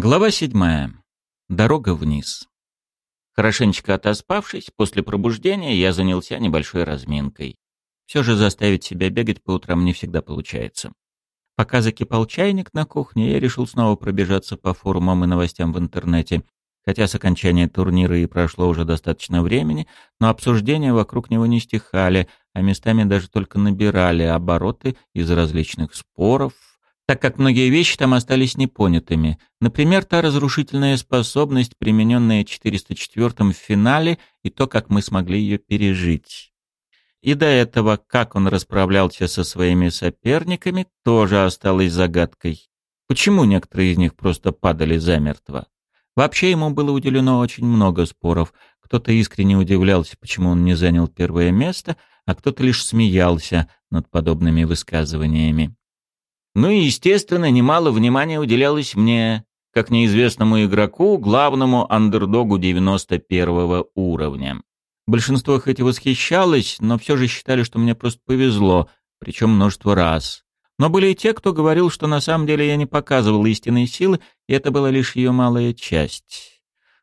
Глава седьмая. Дорога вниз. Хорошенечко отоспавшись, после пробуждения я занялся небольшой разминкой. Все же заставить себя бегать по утрам не всегда получается. Пока закипал чайник на кухне, я решил снова пробежаться по форумам и новостям в интернете. Хотя с окончания турнира и прошло уже достаточно времени, но обсуждения вокруг него не стихали, а местами даже только набирали обороты из различных споров, так как многие вещи там остались непонятыми. Например, та разрушительная способность, примененная 404-м в финале, и то, как мы смогли ее пережить. И до этого, как он расправлялся со своими соперниками, тоже осталось загадкой. Почему некоторые из них просто падали замертво? Вообще ему было уделено очень много споров. Кто-то искренне удивлялся, почему он не занял первое место, а кто-то лишь смеялся над подобными высказываниями. Ну и, естественно, немало внимания уделялось мне, как неизвестному игроку, главному андердогу 91 уровня. Большинство хоть и восхищалось, но все же считали, что мне просто повезло, причем множество раз. Но были и те, кто говорил, что на самом деле я не показывал истинной силы, и это была лишь ее малая часть.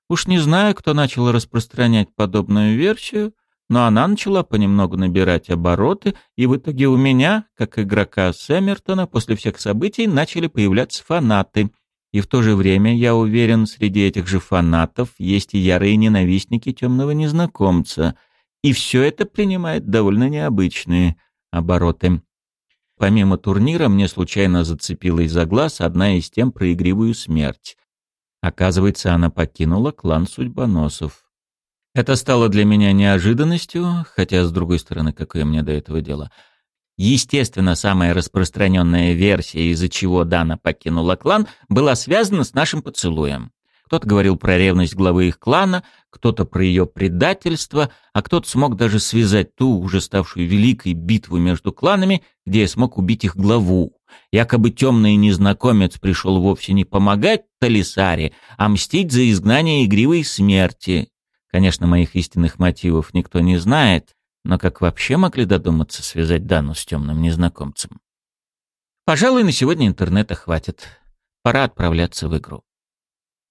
Уж не знаю, кто начал распространять подобную версию, но она начала понемногу набирать обороты, и в итоге у меня, как игрока Сэммертона, после всех событий начали появляться фанаты. И в то же время, я уверен, среди этих же фанатов есть и ярые ненавистники темного незнакомца. И все это принимает довольно необычные обороты. Помимо турнира, мне случайно зацепилась за глаз одна из тем про игривую смерть. Оказывается, она покинула клан судьбоносов. Это стало для меня неожиданностью, хотя, с другой стороны, какое мне до этого дело. Естественно, самая распространенная версия, из-за чего Дана покинула клан, была связана с нашим поцелуем. Кто-то говорил про ревность главы их клана, кто-то про ее предательство, а кто-то смог даже связать ту, уже ставшую великой битву между кланами, где я смог убить их главу. Якобы темный незнакомец пришел вовсе не помогать Талисаре, а мстить за изгнание игривой смерти. Конечно, моих истинных мотивов никто не знает, но как вообще могли додуматься связать Дану с темным незнакомцем? Пожалуй, на сегодня интернета хватит. Пора отправляться в игру.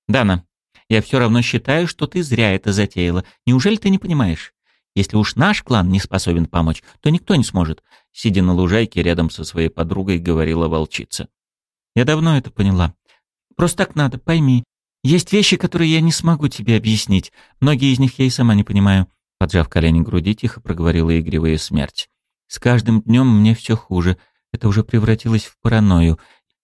Дана, я все равно считаю, что ты зря это затеяла. Неужели ты не понимаешь? Если уж наш клан не способен помочь, то никто не сможет. Сидя на лужайке рядом со своей подругой, говорила волчица. Я давно это поняла. Просто так надо, пойми. Есть вещи, которые я не смогу тебе объяснить. Многие из них я и сама не понимаю. Поджав колени груди, тихо проговорила игривая смерть. С каждым днем мне все хуже. Это уже превратилось в паранойю.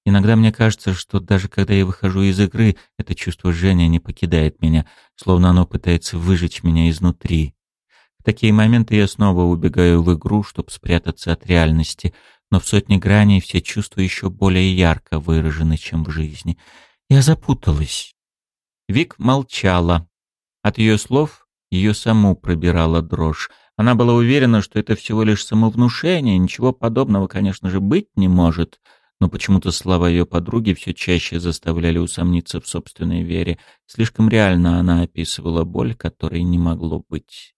Иногда мне кажется, что даже когда я выхожу из игры, это чувство жжения не покидает меня, словно оно пытается выжечь меня изнутри. В такие моменты я снова убегаю в игру, чтобы спрятаться от реальности, но в сотне граней все чувства еще более ярко выражены, чем в жизни. Я запуталась. Вик молчала. От ее слов ее саму пробирала дрожь. Она была уверена, что это всего лишь самовнушение, ничего подобного, конечно же, быть не может. Но почему-то слова ее подруги все чаще заставляли усомниться в собственной вере. Слишком реально она описывала боль, которой не могло быть.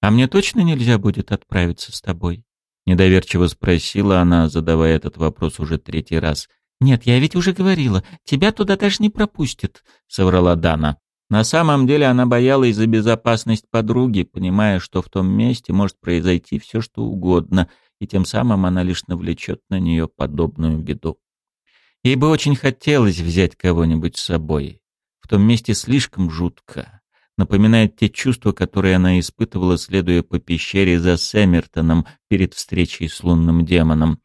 «А мне точно нельзя будет отправиться с тобой?» Недоверчиво спросила она, задавая этот вопрос уже третий раз — «Нет, я ведь уже говорила, тебя туда даже не пропустят», — соврала Дана. На самом деле она боялась за безопасность подруги, понимая, что в том месте может произойти все, что угодно, и тем самым она лишь навлечет на нее подобную беду. Ей бы очень хотелось взять кого-нибудь с собой. В том месте слишком жутко. Напоминает те чувства, которые она испытывала, следуя по пещере за Сэммертоном перед встречей с лунным демоном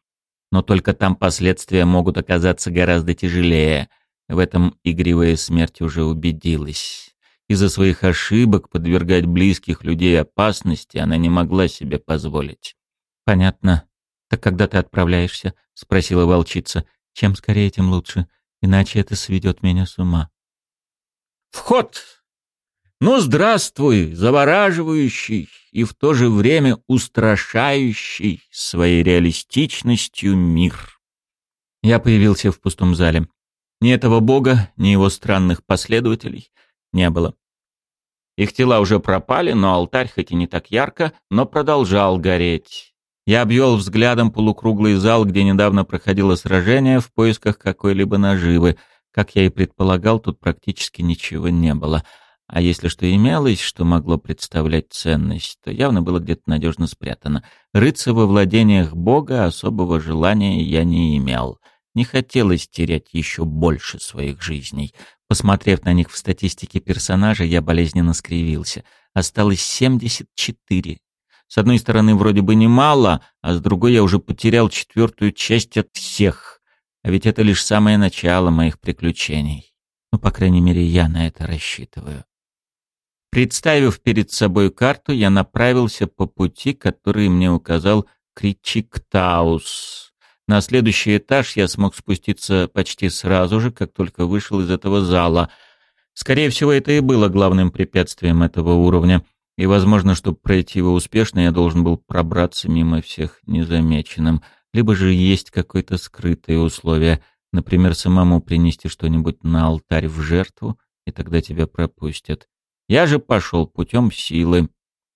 но только там последствия могут оказаться гораздо тяжелее. В этом игривая смерть уже убедилась. Из-за своих ошибок подвергать близких людей опасности она не могла себе позволить. «Понятно. Так когда ты отправляешься?» — спросила волчица. «Чем скорее, тем лучше, иначе это сведет меня с ума». «Вход!» «Ну, здравствуй, завораживающий и в то же время устрашающий своей реалистичностью мир». Я появился в пустом зале. Ни этого бога, ни его странных последователей не было. Их тела уже пропали, но алтарь, хоть и не так ярко, но продолжал гореть. Я обвел взглядом полукруглый зал, где недавно проходило сражение в поисках какой-либо наживы. Как я и предполагал, тут практически ничего не было. А если что имелось, что могло представлять ценность, то явно было где-то надежно спрятано. Рыться во владениях Бога особого желания я не имел. Не хотелось терять еще больше своих жизней. Посмотрев на них в статистике персонажа, я болезненно скривился. Осталось 74. С одной стороны, вроде бы немало, а с другой я уже потерял четвертую часть от всех. А ведь это лишь самое начало моих приключений. Ну, по крайней мере, я на это рассчитываю. Представив перед собой карту, я направился по пути, который мне указал Кричиктаус. На следующий этаж я смог спуститься почти сразу же, как только вышел из этого зала. Скорее всего, это и было главным препятствием этого уровня — и, возможно, чтобы пройти его успешно, я должен был пробраться мимо всех незамеченным. Либо же есть какое-то скрытое условие, например, самому принести что-нибудь на алтарь в жертву, и тогда тебя пропустят. Я же пошел путем силы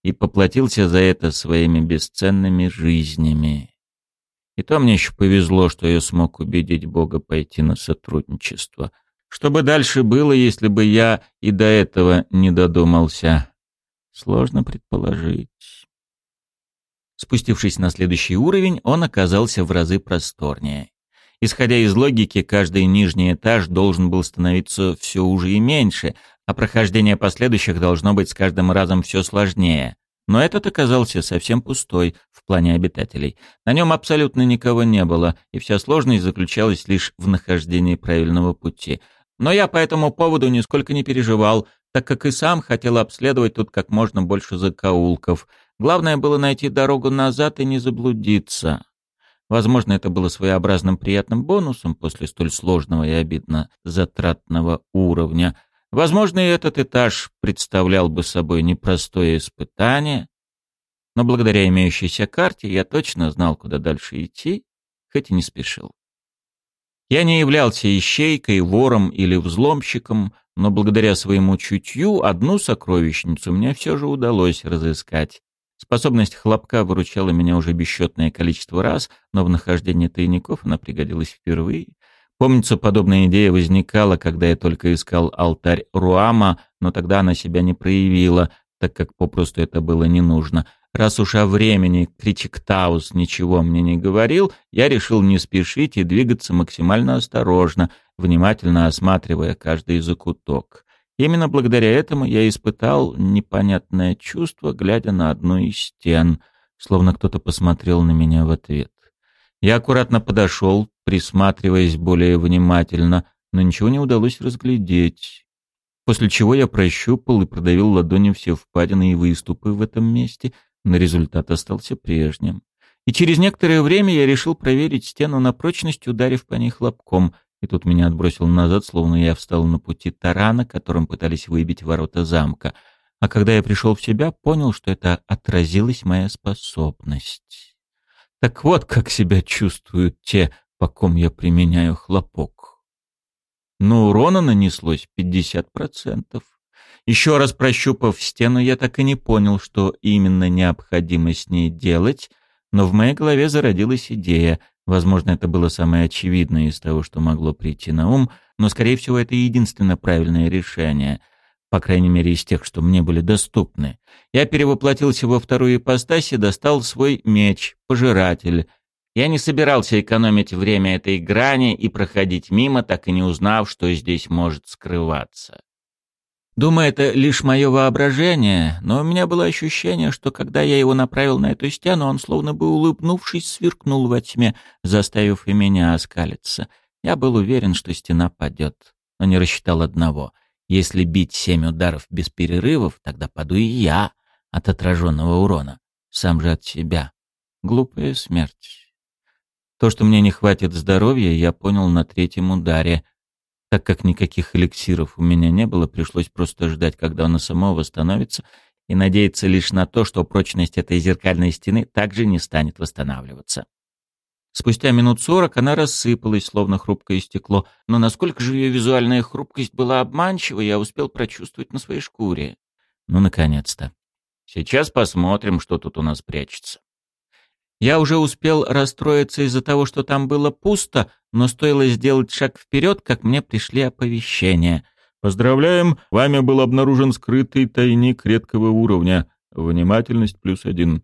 и поплатился за это своими бесценными жизнями. И то мне еще повезло, что я смог убедить Бога пойти на сотрудничество. Что бы дальше было, если бы я и до этого не додумался? Сложно предположить. Спустившись на следующий уровень, он оказался в разы просторнее. Исходя из логики, каждый нижний этаж должен был становиться все уже и меньше, а прохождение последующих должно быть с каждым разом все сложнее. Но этот оказался совсем пустой в плане обитателей. На нем абсолютно никого не было, и вся сложность заключалась лишь в нахождении правильного пути. Но я по этому поводу нисколько не переживал, так как и сам хотел обследовать тут как можно больше закоулков. Главное было найти дорогу назад и не заблудиться. Возможно, это было своеобразным приятным бонусом после столь сложного и обидно затратного уровня. Возможно, и этот этаж представлял бы собой непростое испытание, но благодаря имеющейся карте я точно знал, куда дальше идти, хоть и не спешил. Я не являлся ищейкой, вором или взломщиком, но благодаря своему чутью одну сокровищницу мне все же удалось разыскать. Способность хлопка выручала меня уже бесчетное количество раз, но в нахождении тайников она пригодилась впервые. Помнится, подобная идея возникала, когда я только искал алтарь Руама, но тогда она себя не проявила, так как попросту это было не нужно. Раз уж о времени Кричиктаус ничего мне не говорил, я решил не спешить и двигаться максимально осторожно, внимательно осматривая каждый закуток. Именно благодаря этому я испытал непонятное чувство, глядя на одну из стен, словно кто-то посмотрел на меня в ответ. Я аккуратно подошел, присматриваясь более внимательно, но ничего не удалось разглядеть. После чего я прощупал и продавил ладонью все впадины и выступы в этом месте, но результат остался прежним. И через некоторое время я решил проверить стену на прочность, ударив по ней хлопком — и тут меня отбросил назад, словно я встал на пути тарана, которым пытались выбить ворота замка. А когда я пришел в себя, понял, что это отразилась моя способность. Так вот, как себя чувствуют те, по ком я применяю хлопок. Но урона нанеслось 50%. Еще раз прощупав стену, я так и не понял, что именно необходимо с ней делать, но в моей голове зародилась идея. Возможно, это было самое очевидное из того, что могло прийти на ум, но, скорее всего, это единственно правильное решение, по крайней мере, из тех, что мне были доступны. Я перевоплотился во вторую ипостась и достал свой меч, пожиратель. Я не собирался экономить время этой грани и проходить мимо, так и не узнав, что здесь может скрываться. Думаю, это лишь мое воображение, но у меня было ощущение, что когда я его направил на эту стену, он, словно бы улыбнувшись, сверкнул во тьме, заставив и меня оскалиться. Я был уверен, что стена падет, но не рассчитал одного. Если бить семь ударов без перерывов, тогда паду и я от отраженного урона, сам же от себя. Глупая смерть. То, что мне не хватит здоровья, я понял на третьем ударе — так как никаких эликсиров у меня не было, пришлось просто ждать, когда оно само восстановится, и надеяться лишь на то, что прочность этой зеркальной стены также не станет восстанавливаться. Спустя минут сорок она рассыпалась, словно хрупкое стекло, но насколько же ее визуальная хрупкость была обманчива, я успел прочувствовать на своей шкуре. Ну, наконец-то. Сейчас посмотрим, что тут у нас прячется. Я уже успел расстроиться из-за того, что там было пусто, но стоило сделать шаг вперед, как мне пришли оповещения. Поздравляем, вами был обнаружен скрытый тайник редкого уровня. Внимательность плюс один.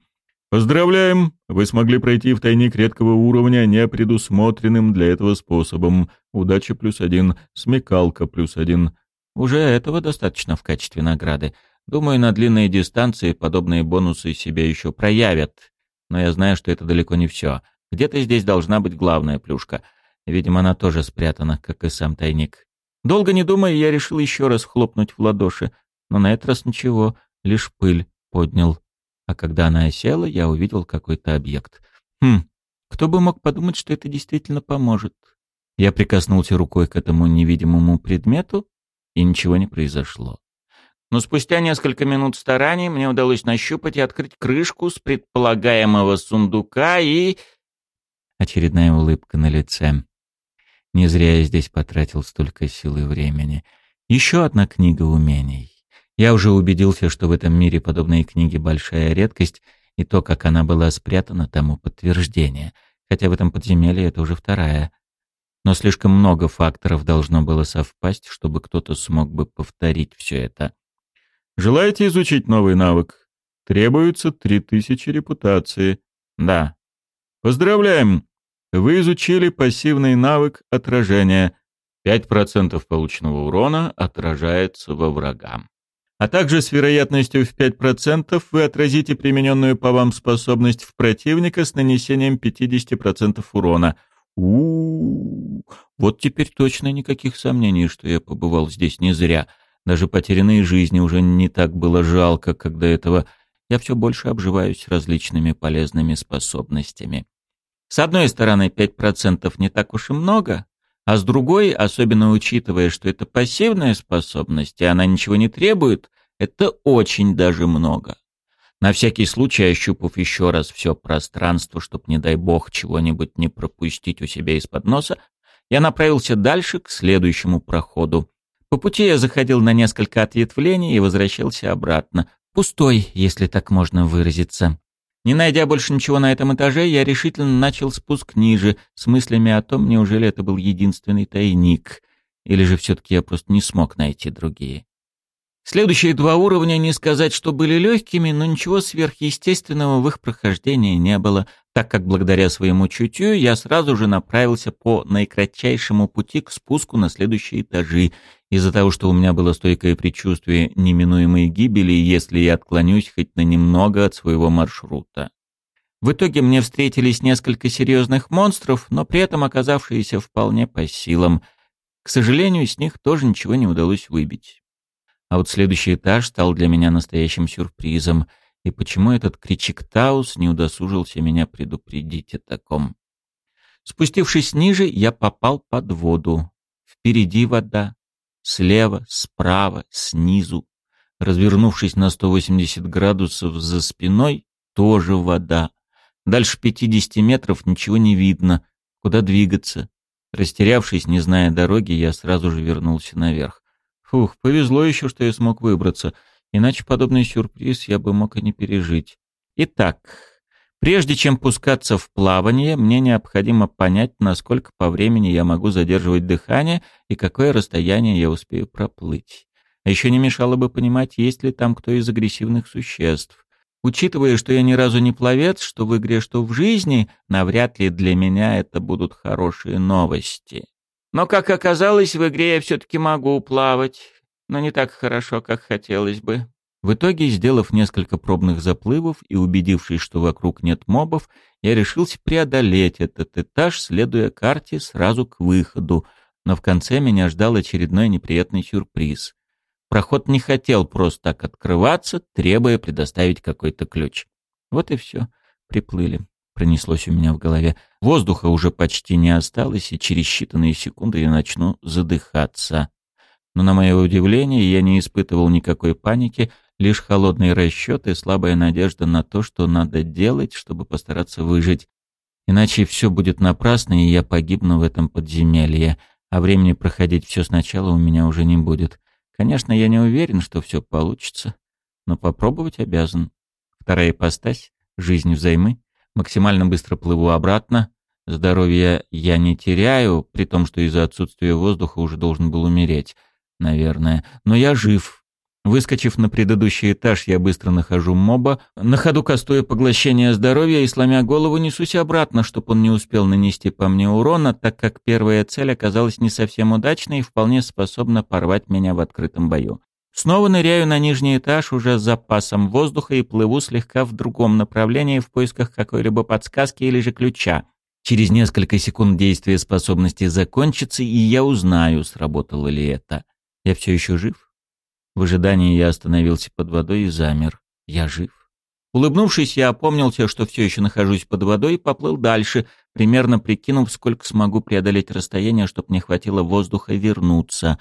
Поздравляем, вы смогли пройти в тайник редкого уровня не предусмотренным для этого способом. Удача плюс один, смекалка плюс один. Уже этого достаточно в качестве награды. Думаю, на длинные дистанции подобные бонусы себя еще проявят. Но я знаю, что это далеко не все. Где-то здесь должна быть главная плюшка. Видимо, она тоже спрятана, как и сам тайник. Долго не думая, я решил еще раз хлопнуть в ладоши. Но на этот раз ничего, лишь пыль поднял. А когда она осела, я увидел какой-то объект. Хм, кто бы мог подумать, что это действительно поможет. Я прикоснулся рукой к этому невидимому предмету, и ничего не произошло. Но спустя несколько минут стараний мне удалось нащупать и открыть крышку с предполагаемого сундука и... Очередная улыбка на лице. Не зря я здесь потратил столько сил и времени. Еще одна книга умений. Я уже убедился, что в этом мире подобные книги большая редкость, и то, как она была спрятана, тому подтверждение. Хотя в этом подземелье это уже вторая. Но слишком много факторов должно было совпасть, чтобы кто-то смог бы повторить все это. Желаете изучить новый навык? Требуется три тысячи репутации. Да. Поздравляем! Вы изучили пассивный навык отражения. 5% полученного урона отражается во врага. А также с вероятностью в 5% вы отразите примененную по вам способность в противника с нанесением 50% урона. У, -у, у Вот теперь точно никаких сомнений, что я побывал здесь не зря. Даже потерянные жизни уже не так было жалко, как до этого. Я все больше обживаюсь различными полезными способностями. С одной стороны, 5% не так уж и много, а с другой, особенно учитывая, что это пассивная способность, и она ничего не требует, это очень даже много. На всякий случай, ощупав еще раз все пространство, чтобы, не дай бог, чего-нибудь не пропустить у себя из-под носа, я направился дальше, к следующему проходу. По пути я заходил на несколько ответвлений и возвращался обратно. Пустой, если так можно выразиться. Не найдя больше ничего на этом этаже, я решительно начал спуск ниже, с мыслями о том, неужели это был единственный тайник, или же все-таки я просто не смог найти другие. Следующие два уровня не сказать, что были легкими, но ничего сверхъестественного в их прохождении не было, так как благодаря своему чутью я сразу же направился по наикратчайшему пути к спуску на следующие этажи, из-за того, что у меня было стойкое предчувствие неминуемой гибели, если я отклонюсь хоть на немного от своего маршрута. В итоге мне встретились несколько серьезных монстров, но при этом оказавшиеся вполне по силам. К сожалению, с них тоже ничего не удалось выбить. А вот следующий этаж стал для меня настоящим сюрпризом. И почему этот Кричиктаус не удосужился меня предупредить о таком? Спустившись ниже, я попал под воду. Впереди вода, слева, справа, снизу. Развернувшись на 180 градусов за спиной, тоже вода. Дальше 50 метров ничего не видно. Куда двигаться? Растерявшись, не зная дороги, я сразу же вернулся наверх. Фух, повезло еще, что я смог выбраться, иначе подобный сюрприз я бы мог и не пережить. Итак, прежде чем пускаться в плавание, мне необходимо понять, насколько по времени я могу задерживать дыхание и какое расстояние я успею проплыть. А еще не мешало бы понимать, есть ли там кто из агрессивных существ. Учитывая, что я ни разу не пловец, что в игре, что в жизни, навряд ли для меня это будут хорошие новости. Но, как оказалось, в игре я все-таки могу плавать, но не так хорошо, как хотелось бы. В итоге, сделав несколько пробных заплывов и убедившись, что вокруг нет мобов, я решился преодолеть этот этаж, следуя карте сразу к выходу, но в конце меня ждал очередной неприятный сюрприз. Проход не хотел просто так открываться, требуя предоставить какой-то ключ. Вот и все. Приплыли пронеслось у меня в голове. Воздуха уже почти не осталось, и через считанные секунды я начну задыхаться. Но на мое удивление я не испытывал никакой паники, лишь холодный расчет и слабая надежда на то, что надо делать, чтобы постараться выжить. Иначе все будет напрасно, и я погибну в этом подземелье, а времени проходить все сначала у меня уже не будет. Конечно, я не уверен, что все получится, но попробовать обязан. Вторая ипостась — жизнь взаймы Максимально быстро плыву обратно. Здоровья я не теряю, при том, что из-за отсутствия воздуха уже должен был умереть, наверное. Но я жив. Выскочив на предыдущий этаж, я быстро нахожу моба, на ходу кастуя поглощение здоровья и, сломя голову, несусь обратно, чтобы он не успел нанести по мне урона, так как первая цель оказалась не совсем удачной и вполне способна порвать меня в открытом бою. Снова ныряю на нижний этаж уже с запасом воздуха и плыву слегка в другом направлении в поисках какой-либо подсказки или же ключа. Через несколько секунд действие способности закончится, и я узнаю, сработало ли это. Я все еще жив? В ожидании я остановился под водой и замер. Я жив. Улыбнувшись, я опомнился, что все еще нахожусь под водой, и поплыл дальше, примерно прикинув, сколько смогу преодолеть расстояние, чтобы мне хватило воздуха вернуться.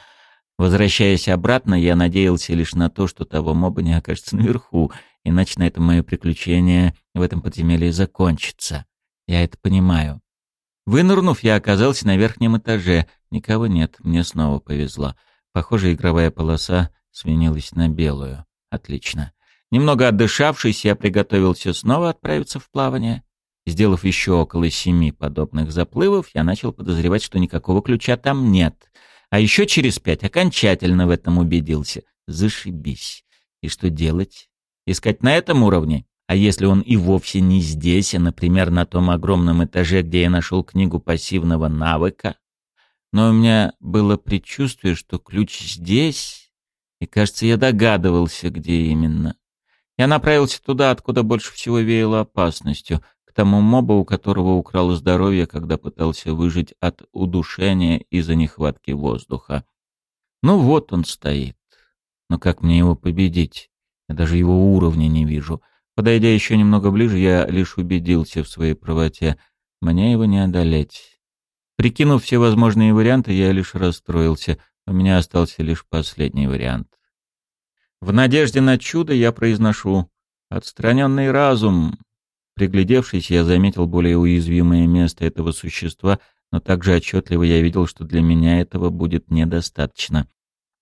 Возвращаясь обратно, я надеялся лишь на то, что того моба не окажется наверху, иначе на этом мое приключение в этом подземелье закончится. Я это понимаю. Вынырнув, я оказался на верхнем этаже. Никого нет, мне снова повезло. Похоже, игровая полоса сменилась на белую. Отлично. Немного отдышавшись, я приготовился снова отправиться в плавание. Сделав еще около семи подобных заплывов, я начал подозревать, что никакого ключа там нет. А еще через пять окончательно в этом убедился. Зашибись. И что делать? Искать на этом уровне? А если он и вовсе не здесь, а, например, на том огромном этаже, где я нашел книгу пассивного навыка? Но у меня было предчувствие, что ключ здесь и, кажется, я догадывался, где именно. Я направился туда, откуда больше всего веяло опасностью, к тому мобу, у которого украл здоровье, когда пытался выжить от удушения из-за нехватки воздуха. Ну вот он стоит. Но как мне его победить? Я даже его уровня не вижу. Подойдя еще немного ближе, я лишь убедился в своей правоте. Мне его не одолеть. Прикинув все возможные варианты, я лишь расстроился — у меня остался лишь последний вариант. В надежде на чудо я произношу «отстраненный разум». Приглядевшись, я заметил более уязвимое место этого существа, но также отчетливо я видел, что для меня этого будет недостаточно.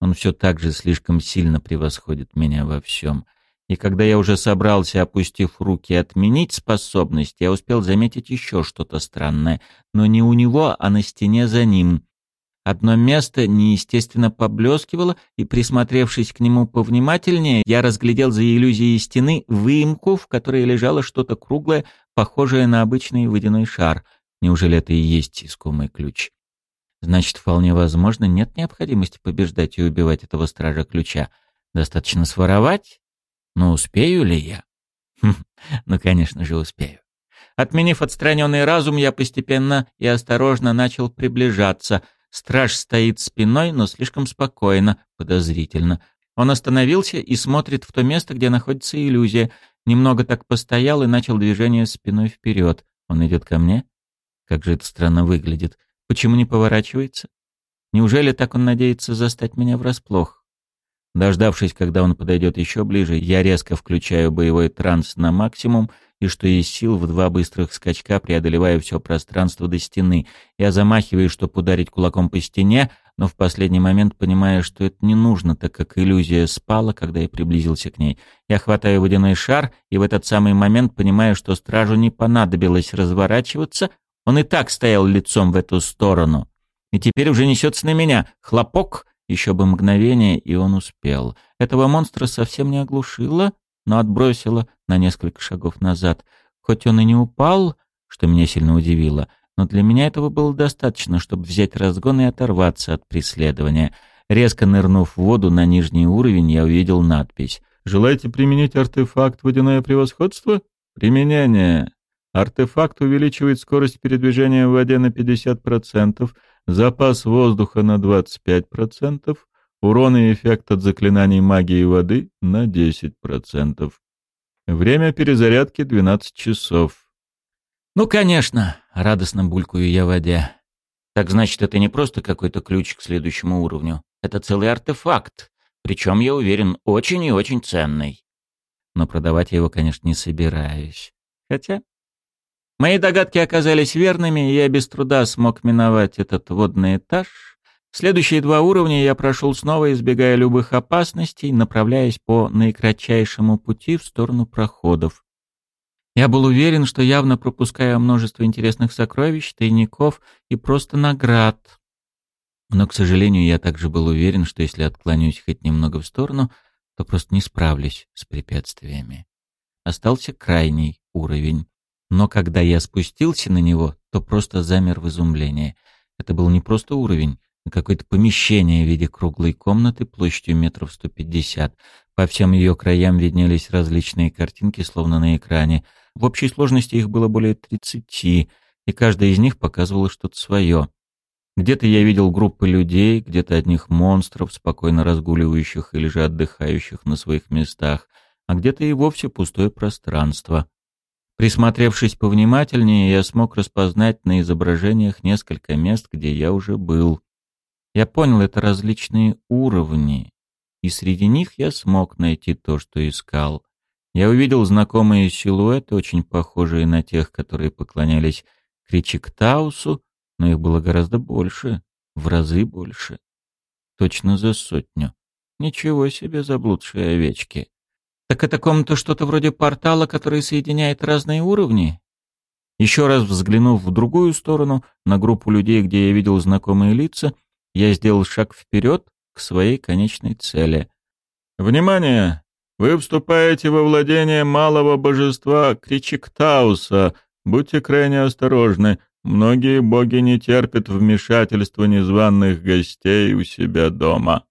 Он все так же слишком сильно превосходит меня во всем. И когда я уже собрался, опустив руки, отменить способность, я успел заметить еще что-то странное, но не у него, а на стене за ним. Одно место неестественно поблескивало, и, присмотревшись к нему повнимательнее, я разглядел за иллюзией стены выемку, в которой лежало что-то круглое, похожее на обычный водяной шар. Неужели это и есть искомый ключ? Значит, вполне возможно, нет необходимости побеждать и убивать этого стража ключа. Достаточно своровать? Но успею ли я? Хм, ну, конечно же, успею. Отменив отстраненный разум, я постепенно и осторожно начал приближаться — Страж стоит спиной, но слишком спокойно, подозрительно. Он остановился и смотрит в то место, где находится иллюзия. Немного так постоял и начал движение спиной вперед. Он идет ко мне? Как же это странно выглядит. Почему не поворачивается? Неужели так он надеется застать меня врасплох? Дождавшись, когда он подойдет еще ближе, я резко включаю боевой транс на максимум и, что есть сил, в два быстрых скачка преодолеваю все пространство до стены. Я замахиваюсь, чтобы ударить кулаком по стене, но в последний момент понимаю, что это не нужно, так как иллюзия спала, когда я приблизился к ней. Я хватаю водяной шар и в этот самый момент понимаю, что стражу не понадобилось разворачиваться, он и так стоял лицом в эту сторону. И теперь уже несется на меня. Хлопок — еще бы мгновение, и он успел. Этого монстра совсем не оглушило, но отбросило на несколько шагов назад. Хоть он и не упал, что меня сильно удивило, но для меня этого было достаточно, чтобы взять разгон и оторваться от преследования. Резко нырнув в воду на нижний уровень, я увидел надпись. «Желаете применить артефакт «Водяное превосходство»? Применение. Артефакт увеличивает скорость передвижения в воде на 50%, запас воздуха на 25%, урон и эффект от заклинаний магии воды на 10%. Время перезарядки 12 часов. «Ну, конечно!» — радостно булькаю я в воде. «Так значит, это не просто какой-то ключ к следующему уровню. Это целый артефакт, причем, я уверен, очень и очень ценный. Но продавать я его, конечно, не собираюсь. Хотя Мои догадки оказались верными, и я без труда смог миновать этот водный этаж. Следующие два уровня я прошел снова, избегая любых опасностей, направляясь по наикратчайшему пути в сторону проходов. Я был уверен, что явно пропускаю множество интересных сокровищ, тайников и просто наград. Но, к сожалению, я также был уверен, что если отклонюсь хоть немного в сторону, то просто не справлюсь с препятствиями. Остался крайний уровень. Но когда я спустился на него, то просто замер в изумлении. Это был не просто уровень, а какое-то помещение в виде круглой комнаты площадью метров 150. По всем ее краям виднелись различные картинки, словно на экране. В общей сложности их было более 30, и каждая из них показывала что-то свое. Где-то я видел группы людей, где-то одних монстров, спокойно разгуливающих или же отдыхающих на своих местах, а где-то и вовсе пустое пространство. Присмотревшись повнимательнее, я смог распознать на изображениях несколько мест, где я уже был. Я понял, это различные уровни, и среди них я смог найти то, что искал. Я увидел знакомые силуэты, очень похожие на тех, которые поклонялись Кричиктаусу, но их было гораздо больше, в разы больше. Точно за сотню. Ничего себе заблудшие овечки. Так это комната что-то вроде портала, который соединяет разные уровни? Еще раз взглянув в другую сторону, на группу людей, где я видел знакомые лица, я сделал шаг вперед к своей конечной цели. «Внимание! Вы вступаете во владение малого божества Кричиктауса. Будьте крайне осторожны. Многие боги не терпят вмешательства незваных гостей у себя дома».